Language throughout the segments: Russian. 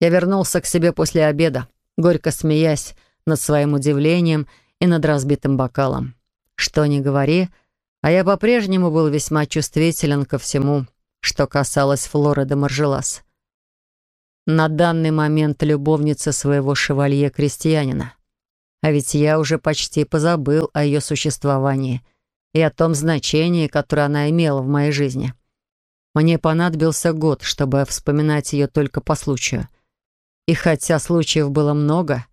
Я вернулся к себе после обеда, горько смеясь над своим удивлением и над разбитым бокалом. Что ни говори, а я по-прежнему был весьма чувствителен ко всему, что касалось Флоры де Маржелас. На данный момент любовница своего шевалье-крестьянина. А ведь я уже почти позабыл о ее существовании и о том значении, которое она имела в моей жизни. Мне понадобился год, чтобы вспоминать ее только по случаю. И хотя случаев было много,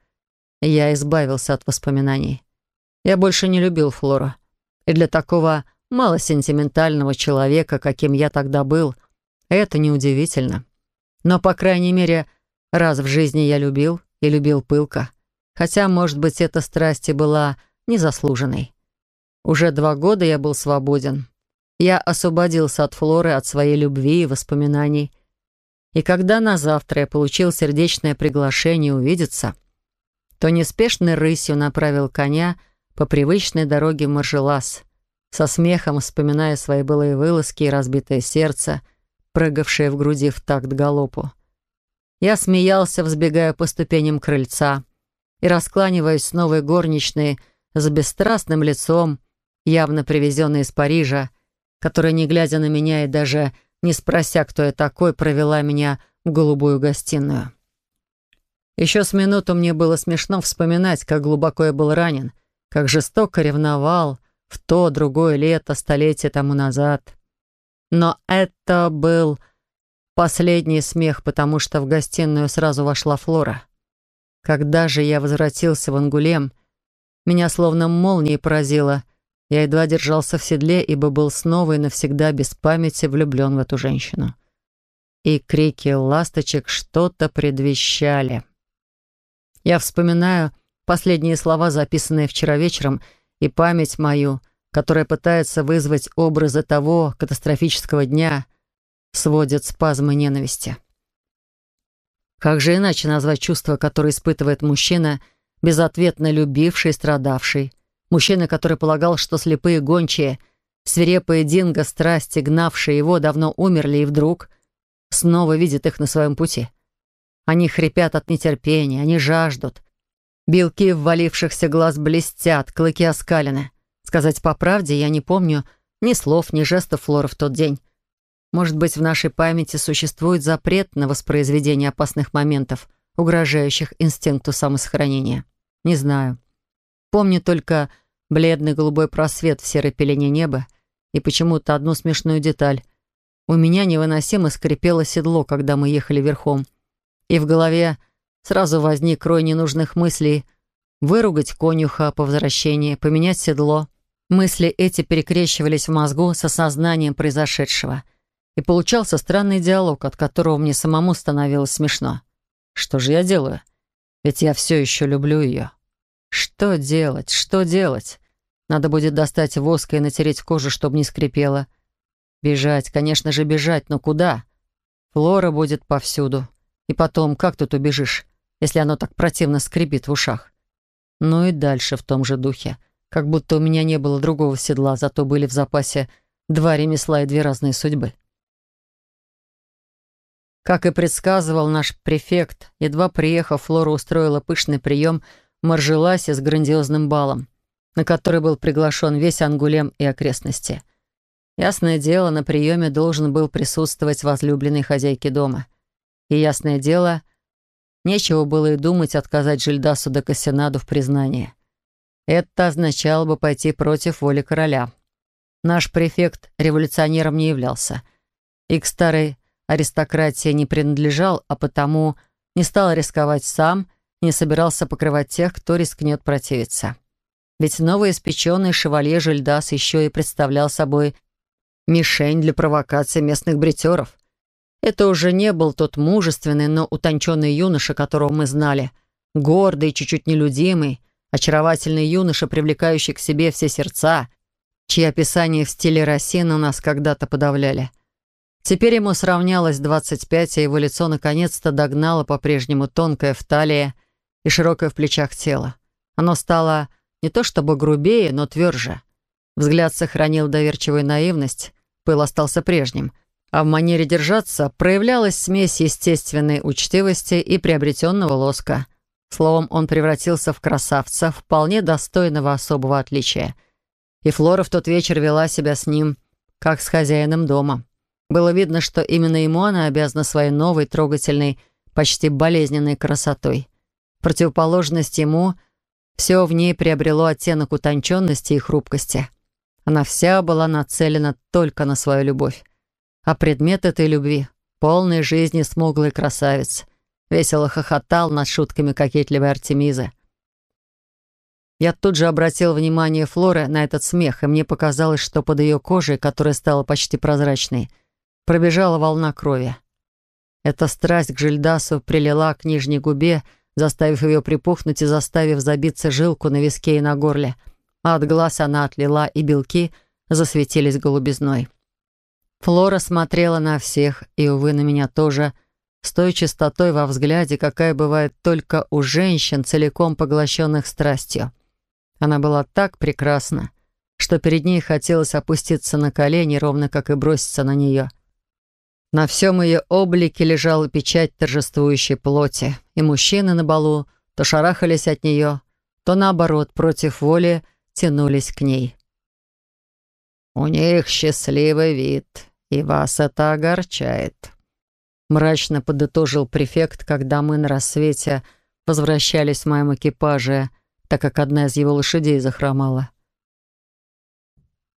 я избавился от воспоминаний. Я больше не любил Флору. И для такого малосентиментального человека, каким я тогда был, это неудивительно. Но, по крайней мере, раз в жизни я любил и любил пылко. Хотя, может быть, эта страсть и была незаслуженной. Уже два года я был свободен. Я освободился от Флоры, от своей любви и воспоминаний. И когда на завтра я получил сердечное приглашение увидеться, то неспешной рысью направил коня по привычной дороге в Маржелас, со смехом вспоминая свои былые вылазки и разбитое сердце, прыгавшее в груди в такт галопу. Я смеялся, взбегая по ступеням крыльца — и, раскланиваясь с новой горничной с бесстрастным лицом, явно привезенной из Парижа, которая, не глядя на меня и даже не спрося, кто я такой, провела меня в голубую гостиную. Еще с минуту мне было смешно вспоминать, как глубоко я был ранен, как жестоко ревновал в то другое лето, столетие тому назад. Но это был последний смех, потому что в гостиную сразу вошла Флора. Когда же я возвратился в Ангулем, меня словно молнией поразило. Я едва держался в седле, ибо был снова и навсегда без памяти влюблен в эту женщину. И крики ласточек что-то предвещали. Я вспоминаю последние слова, записанные вчера вечером, и память мою, которая пытается вызвать образы того катастрофического дня, сводит спазмы ненависти. Как же иначе назвать чувство, которое испытывает мужчина, безответно любивший и страдавший? Мужчина, который полагал, что слепые гончие, свирепые динго страсти, гнавшие его, давно умерли и вдруг снова видит их на своем пути. Они хрипят от нетерпения, они жаждут. Белки ввалившихся глаз блестят, клыки оскалены. Сказать по правде, я не помню ни слов, ни жестов Флора в тот день. Может быть, в нашей памяти существует запрет на воспроизведение опасных моментов, угрожающих инстинкту самосохранения. Не знаю. Помню только бледный голубой просвет в серой пелене неба и почему-то одну смешную деталь. У меня невыносимо скрипело седло, когда мы ехали верхом. И в голове сразу возник рой ненужных мыслей выругать конюха по возвращении, поменять седло. Мысли эти перекрещивались в мозгу с осознанием произошедшего — и получался странный диалог, от которого мне самому становилось смешно. Что же я делаю? Ведь я все еще люблю ее. Что делать? Что делать? Надо будет достать воска и натереть кожу, чтобы не скрипело. Бежать, конечно же, бежать, но куда? Флора будет повсюду. И потом, как тут убежишь, если оно так противно скрипит в ушах? Ну и дальше в том же духе. Как будто у меня не было другого седла, зато были в запасе два ремесла и две разные судьбы. Как и предсказывал наш префект, едва приехав, Флора устроила пышный прием Маржеласе с грандиозным балом, на который был приглашен весь Ангулем и окрестности. Ясное дело, на приеме должен был присутствовать возлюбленный хозяйки дома. И, ясное дело, нечего было и думать отказать Жильдасу де Кассинаду в признании. Это означало бы пойти против воли короля. Наш префект революционером не являлся. И к старой аристократии не принадлежал, а потому не стал рисковать сам, не собирался покрывать тех, кто рискнет противиться. Ведь новоиспеченный шевалье Жильдас еще и представлял собой мишень для провокации местных бритеров. Это уже не был тот мужественный, но утонченный юноша, которого мы знали. Гордый, чуть-чуть нелюдимый, очаровательный юноша, привлекающий к себе все сердца, чьи описания в стиле Рассина нас когда-то подавляли — Теперь ему сравнялось 25, а его лицо наконец-то догнало по-прежнему тонкое в талии и широкое в плечах тело. Оно стало не то чтобы грубее, но тверже. Взгляд сохранил доверчивую наивность, пыл остался прежним. а в манере держаться проявлялась смесь естественной учтивости и приобретенного лоска. Словом, он превратился в красавца, вполне достойного особого отличия. И Флора в тот вечер вела себя с ним, как с хозяином дома. Было видно, что именно ему она обязана своей новой, трогательной, почти болезненной красотой. Противоположность ему, все в ней приобрело оттенок утонченности и хрупкости. Она вся была нацелена только на свою любовь. А предмет этой любви — полной жизни смуглый красавец. Весело хохотал над шутками кокетливой Артемизы. Я тут же обратил внимание Флоры на этот смех, и мне показалось, что под ее кожей, которая стала почти прозрачной, пробежала волна крови. Эта страсть к Жильдасу прилила к нижней губе, заставив ее припухнуть и заставив забиться жилку на виске и на горле. А от глаз она отлила, и белки засветились голубизной. Флора смотрела на всех, и, увы, на меня тоже, с той чистотой во взгляде, какая бывает только у женщин, целиком поглощенных страстью. Она была так прекрасна, что перед ней хотелось опуститься на колени, ровно как и броситься на нее. На всем ее облике лежала печать торжествующей плоти, и мужчины на балу то шарахались от нее, то наоборот, против воли, тянулись к ней. «У них счастливый вид, и вас это огорчает», — мрачно подытожил префект, когда мы на рассвете возвращались в моем экипаже — так как одна из его лошадей захромала.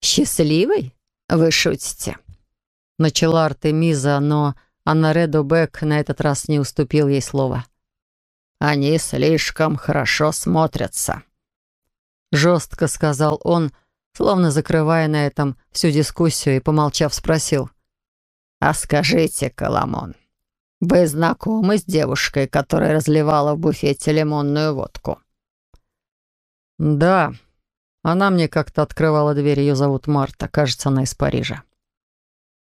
«Счастливый? Вы шутите?» Начала Артемиза, но Аннаредо Бек на этот раз не уступил ей слова. «Они слишком хорошо смотрятся», — жестко сказал он, словно закрывая на этом всю дискуссию и, помолчав, спросил. «А скажите, Коломон, вы знакомы с девушкой, которая разливала в буфете лимонную водку?» «Да. Она мне как-то открывала дверь. Ее зовут Марта. Кажется, она из Парижа».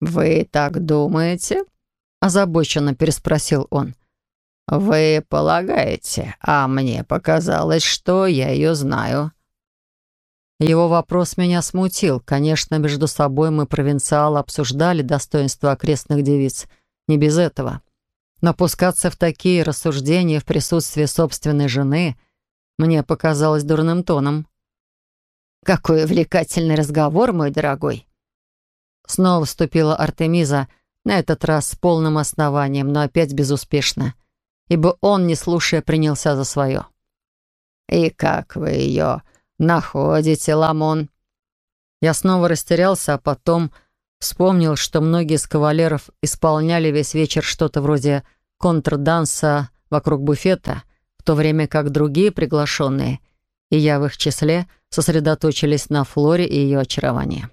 «Вы так думаете?» — озабоченно переспросил он. «Вы полагаете, а мне показалось, что я ее знаю». Его вопрос меня смутил. Конечно, между собой мы, провинциалы, обсуждали достоинства окрестных девиц. Не без этого. Но пускаться в такие рассуждения в присутствии собственной жены мне показалось дурным тоном. «Какой увлекательный разговор, мой дорогой!» Снова вступила Артемиза, на этот раз с полным основанием, но опять безуспешно, ибо он, не слушая, принялся за свое. «И как вы ее находите, Ламон?» Я снова растерялся, а потом вспомнил, что многие из кавалеров исполняли весь вечер что-то вроде контрданса вокруг буфета — в то время как другие приглашенные, и я в их числе, сосредоточились на Флоре и ее очаровании.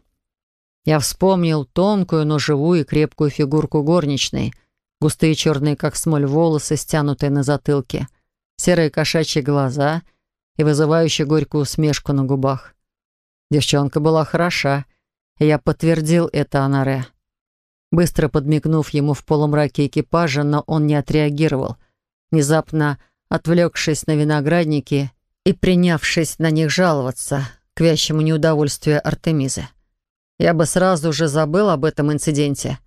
Я вспомнил тонкую, но живую и крепкую фигурку горничной, густые черные, как смоль, волосы, стянутые на затылке, серые кошачьи глаза и вызывающую горькую усмешку на губах. Девчонка была хороша, и я подтвердил это Анаре. Быстро подмигнув ему в полумраке экипажа, но он не отреагировал. Внезапно отвлекшись на виноградники и принявшись на них жаловаться к вящему неудовольствию Артемизы. Я бы сразу же забыл об этом инциденте,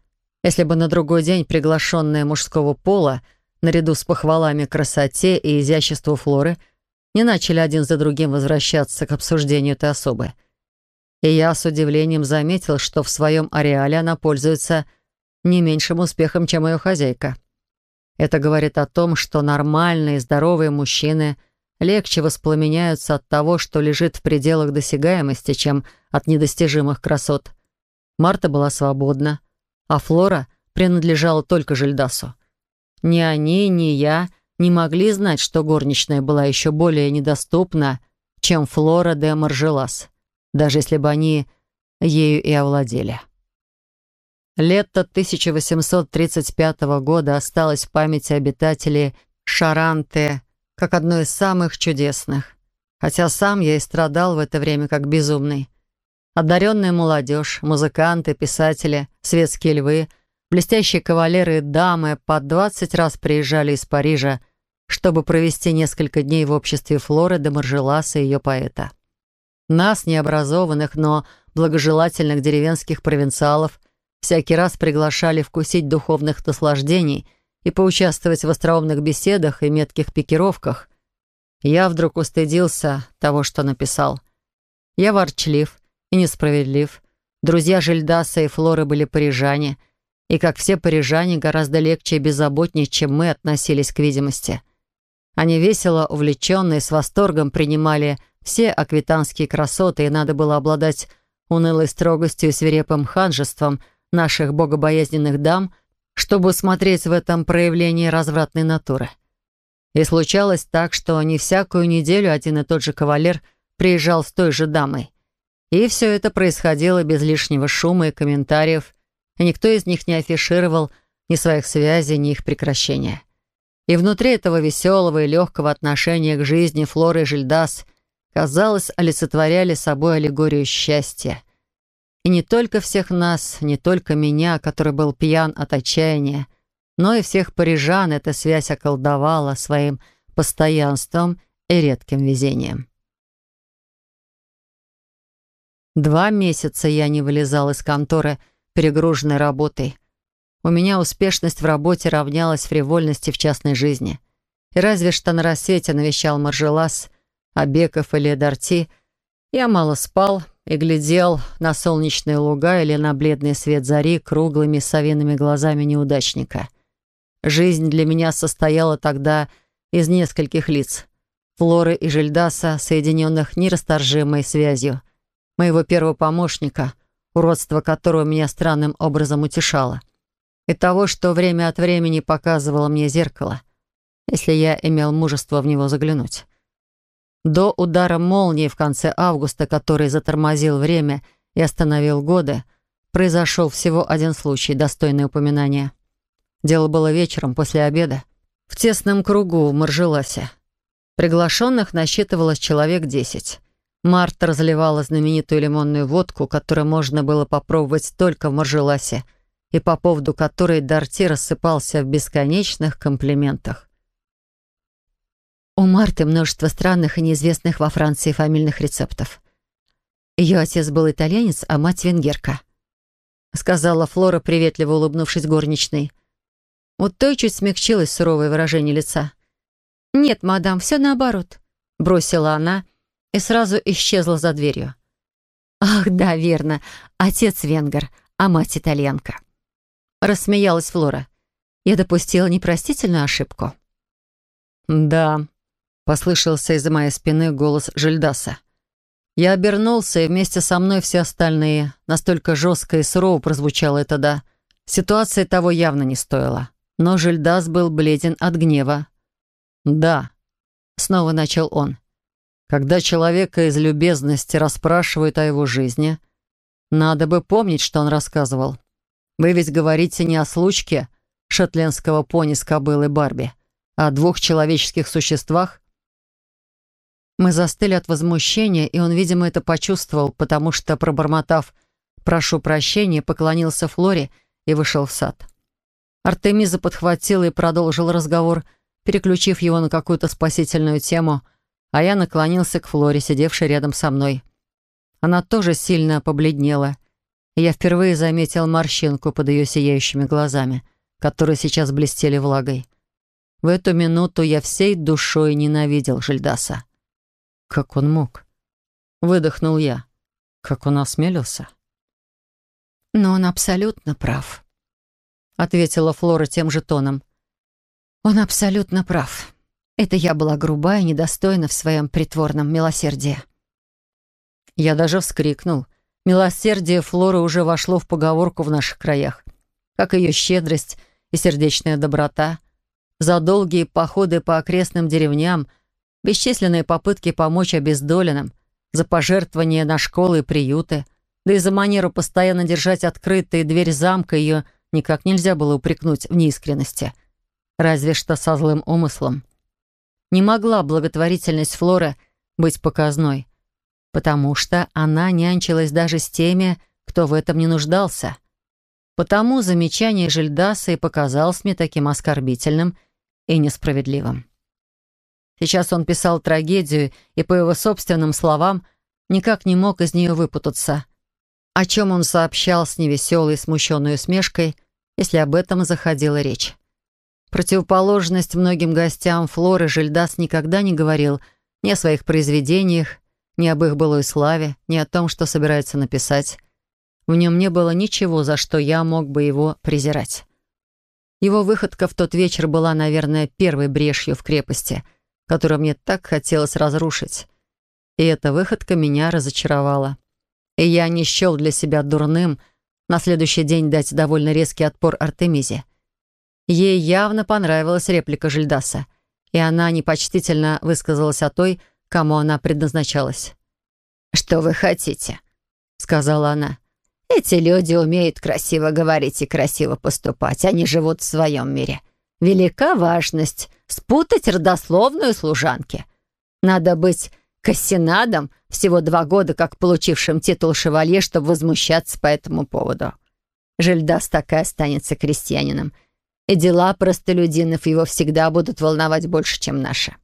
если бы на другой день приглашенные мужского пола, наряду с похвалами красоте и изяществу Флоры, не начали один за другим возвращаться к обсуждению этой особы. И я с удивлением заметил, что в своем ареале она пользуется не меньшим успехом, чем ее хозяйка. Это говорит о том, что нормальные, здоровые мужчины легче воспламеняются от того, что лежит в пределах досягаемости, чем от недостижимых красот. Марта была свободна, а Флора принадлежала только Жильдасу. Ни они, ни я не могли знать, что горничная была еще более недоступна, чем Флора де Маржелас, даже если бы они ею и овладели. Лето 1835 года осталось в памяти обитателей Шаранты как одно из самых чудесных. Хотя сам я и страдал в это время как безумный. Одаренная молодежь, музыканты, писатели, светские львы, блестящие кавалеры и дамы по 20 раз приезжали из Парижа, чтобы провести несколько дней в обществе Флоры де Маржеласа и ее поэта. Нас, необразованных, но благожелательных деревенских провинциалов, всякий раз приглашали вкусить духовных наслаждений и поучаствовать в остроумных беседах и метких пикировках. Я вдруг устыдился того, что написал. Я ворчлив и несправедлив. Друзья Жильдаса и Флоры были парижане, и, как все парижане, гораздо легче и беззаботнее, чем мы относились к видимости. Они весело, увлеченные, с восторгом принимали все аквитанские красоты, и надо было обладать унылой строгостью и свирепым ханжеством наших богобоязненных дам, чтобы усмотреть в этом проявление развратной натуры. И случалось так, что не всякую неделю один и тот же кавалер приезжал с той же дамой. И все это происходило без лишнего шума и комментариев, и никто из них не афишировал ни своих связей, ни их прекращения. И внутри этого веселого и легкого отношения к жизни Флоры и Жильдас, казалось, олицетворяли собой аллегорию счастья. И не только всех нас, не только меня, который был пьян от отчаяния, но и всех парижан эта связь околдовала своим постоянством и редким везением. Два месяца я не вылезал из конторы, перегруженной работой, у меня успешность в работе равнялась фривольности в частной жизни. И разве что на рассвете навещал Маржелас, Абеков или Дарти, я мало спал и глядел на солнечные луга или на бледный свет зари круглыми совиными глазами неудачника. Жизнь для меня состояла тогда из нескольких лиц. Флоры и Жильдаса, соединенных нерасторжимой связью. Моего первого помощника, уродство которого меня странным образом утешало — и того, что время от времени показывало мне зеркало, если я имел мужество в него заглянуть. До удара молнии в конце августа, который затормозил время и остановил годы, произошел всего один случай, достойный упоминания. Дело было вечером после обеда, в тесном кругу в Маржеласе. Приглашенных насчитывалось человек десять. Марта разливала знаменитую лимонную водку, которую можно было попробовать только в Маржеласе — и по поводу которой Дарти рассыпался в бесконечных комплиментах. У Марты множество странных и неизвестных во Франции фамильных рецептов. Ее отец был итальянец, а мать венгерка. Сказала Флора, приветливо улыбнувшись горничной. Вот той чуть смягчилось суровое выражение лица. «Нет, мадам, все наоборот», — бросила она и сразу исчезла за дверью. «Ах, да, верно. Отец венгер, а мать итальянка». Рассмеялась Флора. Я допустила непростительную ошибку. «Да», — послышался из-за моей спины голос Жильдаса. Я обернулся, и вместе со мной все остальные. Настолько жестко и сурово прозвучало это «да». Ситуация того явно не стоила. Но Жильдас был бледен от гнева. «Да», — снова начал он. «Когда человека из любезности расспрашивают о его жизни, надо бы помнить, что он рассказывал. Вы ведь говорите не о случке шотландского пони с кобылой Барби, а о двух человеческих существах? Мы застыли от возмущения, и он, видимо, это почувствовал, потому что, пробормотав «прошу прощения», поклонился Флоре и вышел в сад. Артемиза подхватила и продолжил разговор, переключив его на какую-то спасительную тему, а я наклонился к Флоре, сидевшей рядом со мной. Она тоже сильно побледнела я впервые заметил морщинку под ее сияющими глазами, которые сейчас блестели влагой. В эту минуту я всей душой ненавидел Жильдаса. Как он мог? Выдохнул я. Как он осмелился? Но он абсолютно прав, ответила Флора тем же тоном. Он абсолютно прав. Это я была грубая и недостойна в своем притворном милосердии. Я даже вскрикнул, Милосердие Флоры уже вошло в поговорку в наших краях, как ее щедрость и сердечная доброта. За долгие походы по окрестным деревням, бесчисленные попытки помочь обездоленным, за пожертвования на школы и приюты, да и за манеру постоянно держать открытой дверь замка ее никак нельзя было упрекнуть в неискренности. Разве что со злым умыслом. Не могла благотворительность Флоры быть показной — потому что она нянчилась даже с теми, кто в этом не нуждался. Потому замечание Жильдаса и показалось мне таким оскорбительным и несправедливым. Сейчас он писал трагедию и, по его собственным словам, никак не мог из нее выпутаться. о чем он сообщал с невеселой, смущенной усмешкой, если об этом заходила речь. Противоположность многим гостям Флоры Жильдас никогда не говорил ни о своих произведениях, ни об их былой славе, ни о том, что собирается написать. В нем не было ничего, за что я мог бы его презирать. Его выходка в тот вечер была, наверное, первой брешью в крепости, которую мне так хотелось разрушить. И эта выходка меня разочаровала. И я не счел для себя дурным на следующий день дать довольно резкий отпор Артемизе. Ей явно понравилась реплика Жильдаса, и она непочтительно высказалась о той, кому она предназначалась. «Что вы хотите?» — сказала она. «Эти люди умеют красиво говорить и красиво поступать. Они живут в своем мире. Велика важность спутать родословную служанки. Надо быть кассинадом всего два года, как получившим титул шевалье, чтобы возмущаться по этому поводу. Жильдас так и останется крестьянином — и дела простолюдинов его всегда будут волновать больше, чем наши».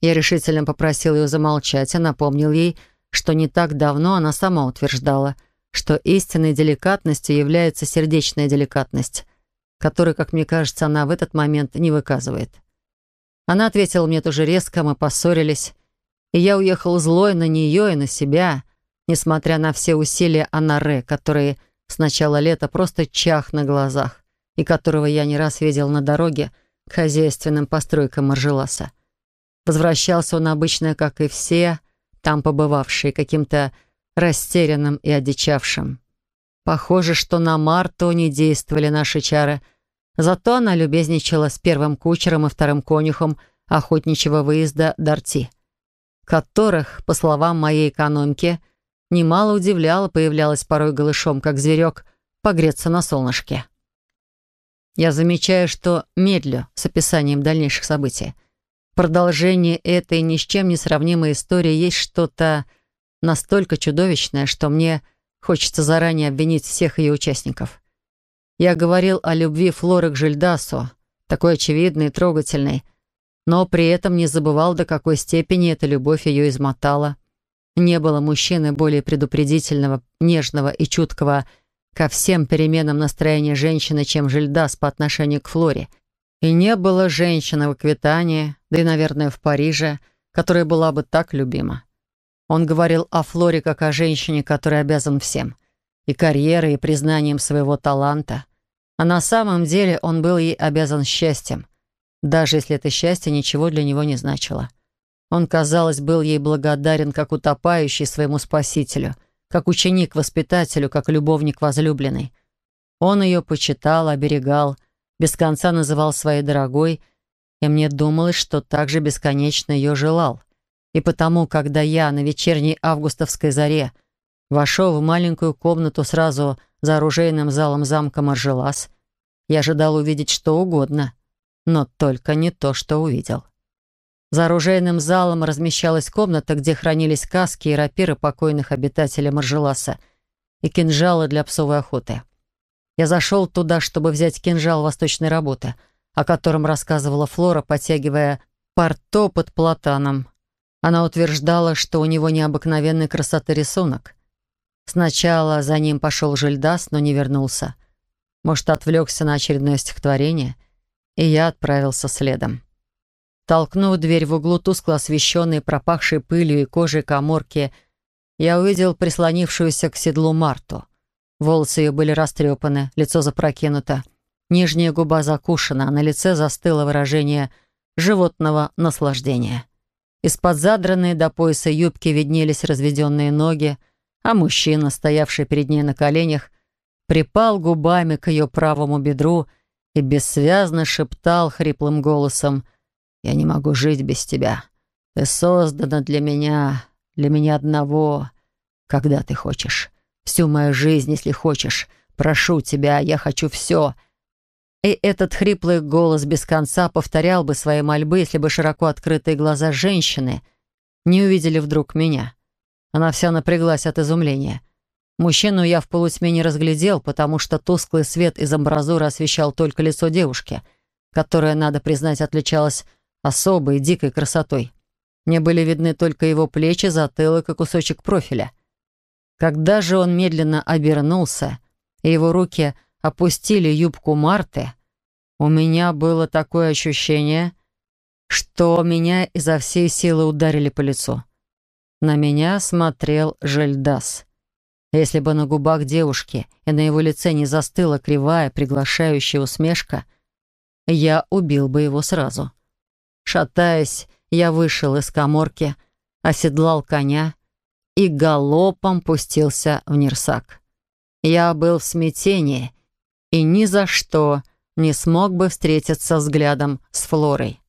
Я решительно попросил ее замолчать и напомнил ей, что не так давно она сама утверждала, что истинной деликатностью является сердечная деликатность, которой, как мне кажется, она в этот момент не выказывает. Она ответила мне тоже резко, мы поссорились, и я уехал злой на нее и на себя, несмотря на все усилия Анаре, которые с начала лета просто чах на глазах и которого я не раз видел на дороге к хозяйственным постройкам Маржеласа. Возвращался он обычно, как и все, там побывавшие, каким-то растерянным и одичавшим. Похоже, что на Марту не действовали наши чары, зато она любезничала с первым кучером и вторым конюхом охотничьего выезда Дарти, которых, по словам моей экономки, немало удивляло появлялась порой голышом, как зверек, погреться на солнышке. Я замечаю, что медлю с описанием дальнейших событий. В продолжении этой ни с чем не сравнимой истории есть что-то настолько чудовищное, что мне хочется заранее обвинить всех ее участников. Я говорил о любви Флоры к Жильдасу, такой очевидной и трогательной, но при этом не забывал, до какой степени эта любовь ее измотала. Не было мужчины более предупредительного, нежного и чуткого, ко всем переменам настроения женщины, чем Жильдас по отношению к Флоре. И не было женщины в Аквитании, да и, наверное, в Париже, которая была бы так любима. Он говорил о Флоре как о женщине, которая обязан всем. И карьерой, и признанием своего таланта. А на самом деле он был ей обязан счастьем, даже если это счастье ничего для него не значило. Он, казалось, был ей благодарен, как утопающий своему спасителю — как ученик воспитателю, как любовник возлюбленный. Он ее почитал, оберегал, без конца называл своей дорогой, и мне думалось, что также бесконечно ее желал. И потому, когда я на вечерней августовской заре вошел в маленькую комнату сразу за оружейным залом замка Маржелас, я ожидал увидеть что угодно, но только не то, что увидел. За оружейным залом размещалась комната, где хранились каски и рапиры покойных обитателей Маржеласа и кинжалы для псовой охоты. Я зашел туда, чтобы взять кинжал восточной работы, о котором рассказывала Флора, подтягивая порто под платаном. Она утверждала, что у него необыкновенной красоты рисунок. Сначала за ним пошел Жильдас, но не вернулся. Может, отвлекся на очередное стихотворение, и я отправился следом. Толкнув дверь в углу тускло освещенной, пропахшей пылью и кожей коморки, я увидел прислонившуюся к седлу Марту. Волосы ее были растрепаны, лицо запрокинуто, нижняя губа закушена, а на лице застыло выражение животного наслаждения. Из-под задранной до пояса юбки виднелись разведенные ноги, а мужчина, стоявший перед ней на коленях, припал губами к ее правому бедру и бессвязно шептал хриплым голосом — я не могу жить без тебя. Ты создана для меня, для меня одного. Когда ты хочешь. Всю мою жизнь, если хочешь. Прошу тебя, я хочу все». И этот хриплый голос без конца повторял бы свои мольбы, если бы широко открытые глаза женщины не увидели вдруг меня. Она вся напряглась от изумления. Мужчину я в полутьме не разглядел, потому что тусклый свет из амбразуры освещал только лицо девушки, которая, надо признать, отличалась особой, дикой красотой. Мне были видны только его плечи, затылок и кусочек профиля. Когда же он медленно обернулся, и его руки опустили юбку Марты, у меня было такое ощущение, что меня изо всей силы ударили по лицу. На меня смотрел Жельдас. Если бы на губах девушки и на его лице не застыла кривая, приглашающая усмешка, я убил бы его сразу. Шатаясь, я вышел из коморки, оседлал коня и галопом пустился в Нерсак. Я был в смятении и ни за что не смог бы встретиться взглядом с Флорой.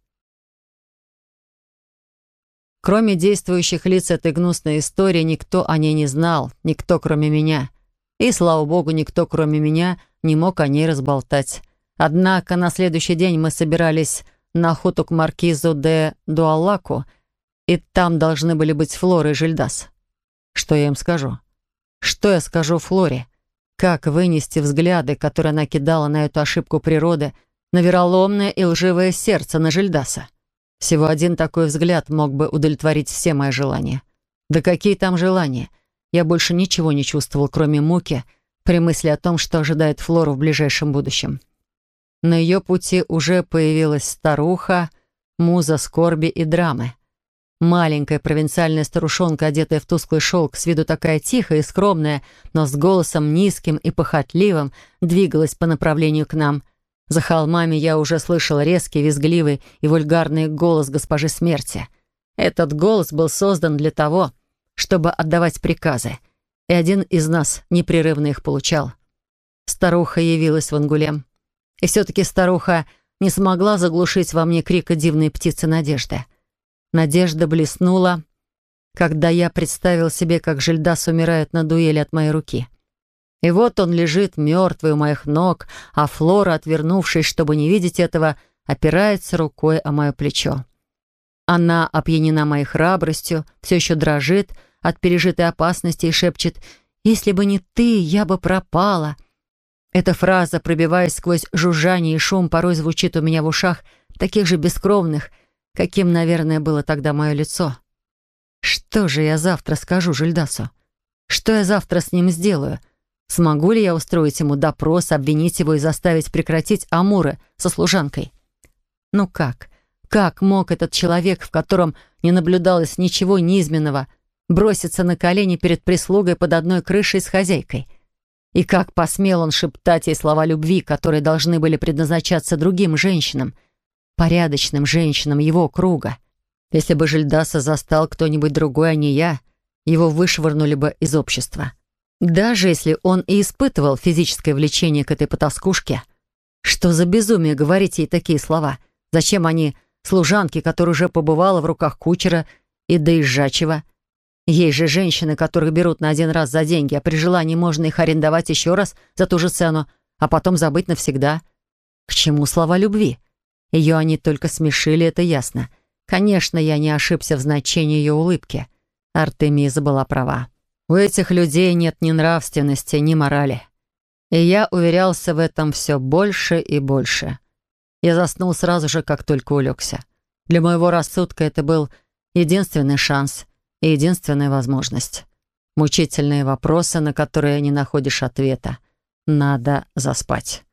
Кроме действующих лиц этой гнусной истории, никто о ней не знал, никто, кроме меня. И, слава богу, никто, кроме меня, не мог о ней разболтать. Однако на следующий день мы собирались на охоту к маркизу де Дуаллаку, и там должны были быть Флора и Жильдас. Что я им скажу? Что я скажу Флоре? Как вынести взгляды, которые она кидала на эту ошибку природы, на вероломное и лживое сердце на Жильдаса? Всего один такой взгляд мог бы удовлетворить все мои желания. Да какие там желания? Я больше ничего не чувствовал, кроме муки, при мысли о том, что ожидает Флору в ближайшем будущем. На ее пути уже появилась старуха, муза скорби и драмы. Маленькая провинциальная старушонка, одетая в тусклый шелк, с виду такая тихая и скромная, но с голосом низким и похотливым, двигалась по направлению к нам. За холмами я уже слышал резкий, визгливый и вульгарный голос госпожи смерти. Этот голос был создан для того, чтобы отдавать приказы, и один из нас непрерывно их получал. Старуха явилась в Ангулем. И все-таки старуха не смогла заглушить во мне крика дивной птицы надежды. Надежда блеснула, когда я представил себе, как Жильдас умирает на дуэли от моей руки. И вот он лежит мертвый у моих ног, а Флора, отвернувшись, чтобы не видеть этого, опирается рукой о мое плечо. Она опьянена моей храбростью, все еще дрожит от пережитой опасности и шепчет «Если бы не ты, я бы пропала». Эта фраза, пробиваясь сквозь жужжание и шум, порой звучит у меня в ушах, таких же бескровных, каким, наверное, было тогда мое лицо. Что же я завтра скажу Жильдасу? Что я завтра с ним сделаю? Смогу ли я устроить ему допрос, обвинить его и заставить прекратить амуры со служанкой? Ну как? Как мог этот человек, в котором не наблюдалось ничего низменного, броситься на колени перед прислугой под одной крышей с хозяйкой? И как посмел он шептать ей слова любви, которые должны были предназначаться другим женщинам, порядочным женщинам его круга. Если бы Жильдаса застал кто-нибудь другой, а не я, его вышвырнули бы из общества. Даже если он и испытывал физическое влечение к этой потаскушке. Что за безумие говорить ей такие слова? Зачем они служанке, которая уже побывала в руках кучера и доезжачего? Есть же женщины, которых берут на один раз за деньги, а при желании можно их арендовать еще раз за ту же цену, а потом забыть навсегда. К чему слова любви? Ее они только смешили, это ясно. Конечно, я не ошибся в значении ее улыбки. Артемиза была права. У этих людей нет ни нравственности, ни морали. И я уверялся в этом все больше и больше. Я заснул сразу же, как только улегся. Для моего рассудка это был единственный шанс — и единственная возможность. Мучительные вопросы, на которые не находишь ответа. Надо заспать.